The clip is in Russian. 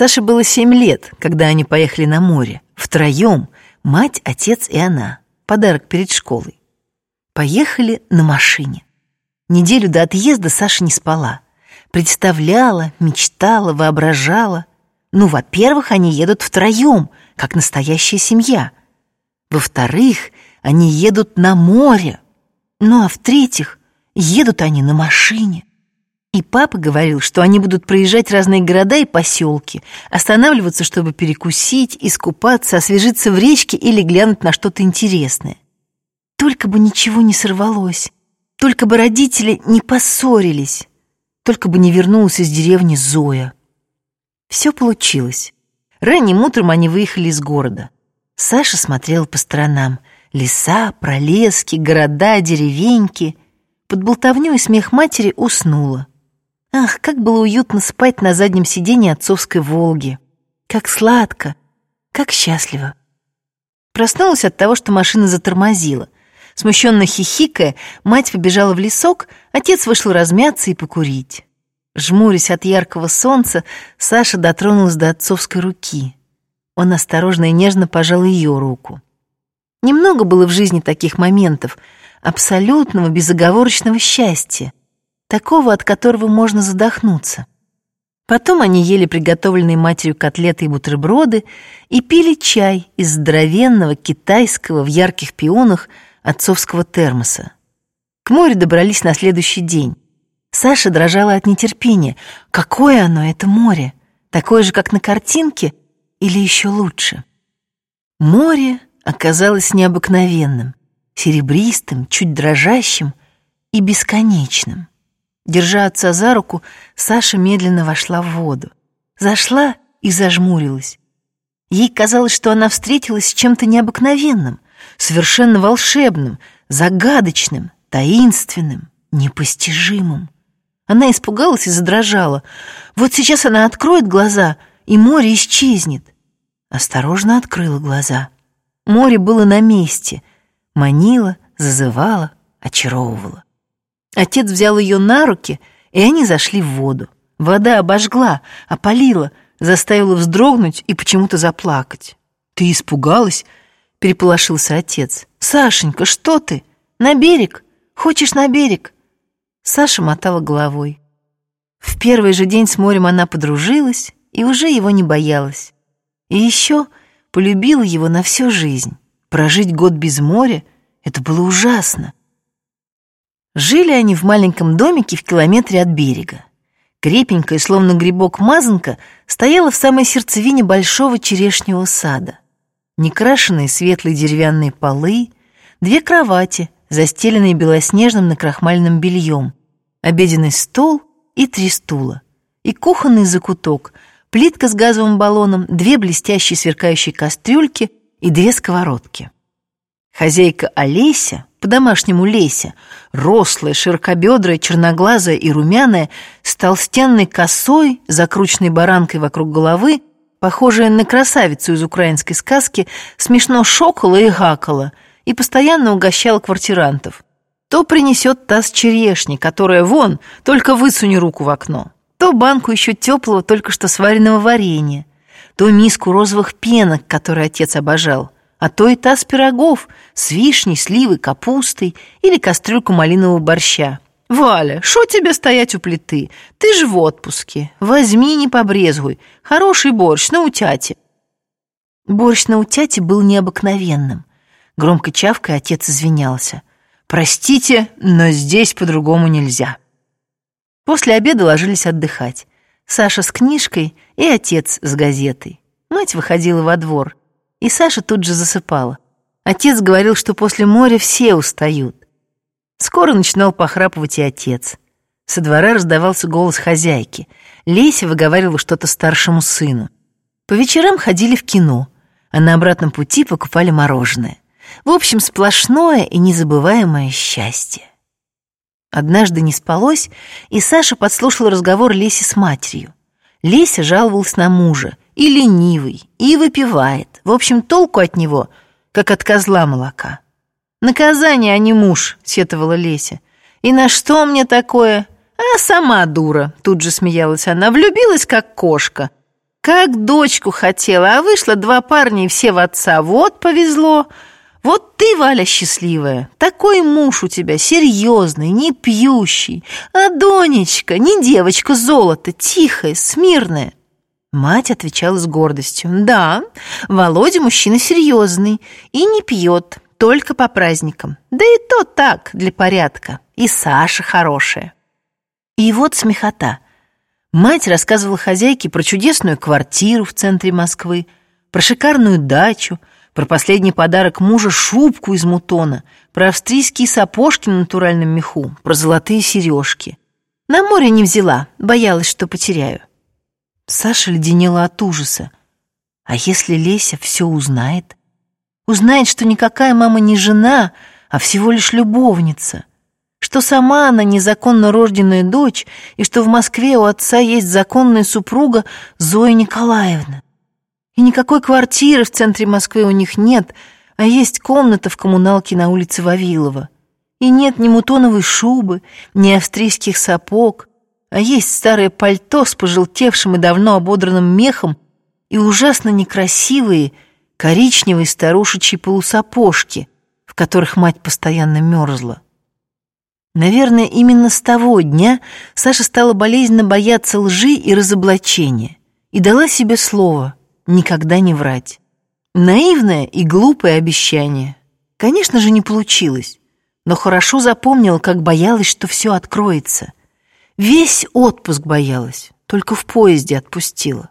Саше было семь лет, когда они поехали на море. Втроем, мать, отец и она. Подарок перед школой. Поехали на машине. Неделю до отъезда Саша не спала. Представляла, мечтала, воображала. Ну, во-первых, они едут втроем, как настоящая семья. Во-вторых, они едут на море. Ну, а в-третьих, едут они на машине. И папа говорил, что они будут проезжать разные города и поселки, останавливаться, чтобы перекусить, искупаться, освежиться в речке или глянуть на что-то интересное. Только бы ничего не сорвалось, только бы родители не поссорились, только бы не вернулась из деревни Зоя. Все получилось. Ранним утром они выехали из города. Саша смотрела по сторонам. Леса, пролески, города, деревеньки. Под болтовню и смех матери уснула. Ах, как было уютно спать на заднем сиденье отцовской «Волги». Как сладко, как счастливо. Проснулась от того, что машина затормозила. Смущенно хихикая, мать побежала в лесок, отец вышел размяться и покурить. Жмурясь от яркого солнца, Саша дотронулась до отцовской руки. Он осторожно и нежно пожал ее руку. Немного было в жизни таких моментов, абсолютного безоговорочного счастья такого, от которого можно задохнуться. Потом они ели приготовленные матерью котлеты и бутерброды и пили чай из здоровенного китайского в ярких пионах отцовского термоса. К морю добрались на следующий день. Саша дрожала от нетерпения. Какое оно, это море? Такое же, как на картинке, или еще лучше? Море оказалось необыкновенным, серебристым, чуть дрожащим и бесконечным. Держа отца за руку, Саша медленно вошла в воду. Зашла и зажмурилась. Ей казалось, что она встретилась с чем-то необыкновенным, совершенно волшебным, загадочным, таинственным, непостижимым. Она испугалась и задрожала. Вот сейчас она откроет глаза, и море исчезнет. Осторожно открыла глаза. Море было на месте, манило, зазывало, очаровывало. Отец взял ее на руки, и они зашли в воду. Вода обожгла, опалила, заставила вздрогнуть и почему-то заплакать. «Ты испугалась?» — переполошился отец. «Сашенька, что ты? На берег? Хочешь на берег?» Саша мотала головой. В первый же день с морем она подружилась и уже его не боялась. И еще полюбила его на всю жизнь. Прожить год без моря — это было ужасно. Жили они в маленьком домике в километре от берега. Крепенькая, словно грибок мазанка, стояла в самой сердцевине большого черешнего сада. Некрашенные светлые деревянные полы, две кровати, застеленные белоснежным накрахмальным бельем, обеденный стол и три стула, и кухонный закуток, плитка с газовым баллоном, две блестящие сверкающие кастрюльки и две сковородки. Хозяйка Олеся, по-домашнему Леся, рослая, широкобедрая, черноглазая и румяная, с толстенной косой, закрученной баранкой вокруг головы, похожая на красавицу из украинской сказки, смешно шокала и гакала и постоянно угощала квартирантов. То принесет таз черешни, которая вон, только высуни руку в окно, то банку еще теплого, только что сваренного варенья, то миску розовых пенок, которые отец обожал — а то и таз пирогов с вишней, сливой, капустой или кастрюльку малинового борща. «Валя, что тебе стоять у плиты? Ты же в отпуске. Возьми, не побрезгуй. Хороший борщ на утяте». Борщ на утяте был необыкновенным. Громко чавкой отец извинялся. «Простите, но здесь по-другому нельзя». После обеда ложились отдыхать. Саша с книжкой и отец с газетой. Мать выходила во двор. И Саша тут же засыпала. Отец говорил, что после моря все устают. Скоро начинал похрапывать и отец. Со двора раздавался голос хозяйки. Леся выговаривала что-то старшему сыну. По вечерам ходили в кино, а на обратном пути покупали мороженое. В общем, сплошное и незабываемое счастье. Однажды не спалось, и Саша подслушал разговор Леси с матерью. Леся жаловалась на мужа, и ленивый, и выпивает. В общем, толку от него, как от козла молока. «Наказание, а не муж», — сетовала Леся. «И на что мне такое?» «А сама дура», — тут же смеялась она, влюбилась, как кошка. Как дочку хотела, а вышло два парня и все в отца. Вот повезло. Вот ты, Валя, счастливая. Такой муж у тебя серьезный, не пьющий. А Донечка, не девочка золото, тихая, смирная. Мать отвечала с гордостью. Да, Володя мужчина серьезный и не пьет, только по праздникам. Да и то так, для порядка. И Саша хорошая. И вот смехота. Мать рассказывала хозяйке про чудесную квартиру в центре Москвы, про шикарную дачу, про последний подарок мужа шубку из мутона, про австрийские сапожки на натуральном меху, про золотые сережки. На море не взяла, боялась, что потеряю. Саша леденела от ужаса. А если Леся все узнает? Узнает, что никакая мама не жена, а всего лишь любовница. Что сама она незаконно рожденная дочь, и что в Москве у отца есть законная супруга Зоя Николаевна. И никакой квартиры в центре Москвы у них нет, а есть комната в коммуналке на улице Вавилова. И нет ни мутоновой шубы, ни австрийских сапог, а есть старое пальто с пожелтевшим и давно ободранным мехом и ужасно некрасивые коричневые старушечьи полусапожки, в которых мать постоянно мерзла. Наверное, именно с того дня Саша стала болезненно бояться лжи и разоблачения и дала себе слово — никогда не врать. Наивное и глупое обещание. Конечно же, не получилось, но хорошо запомнила, как боялась, что все откроется. Весь отпуск боялась, только в поезде отпустила.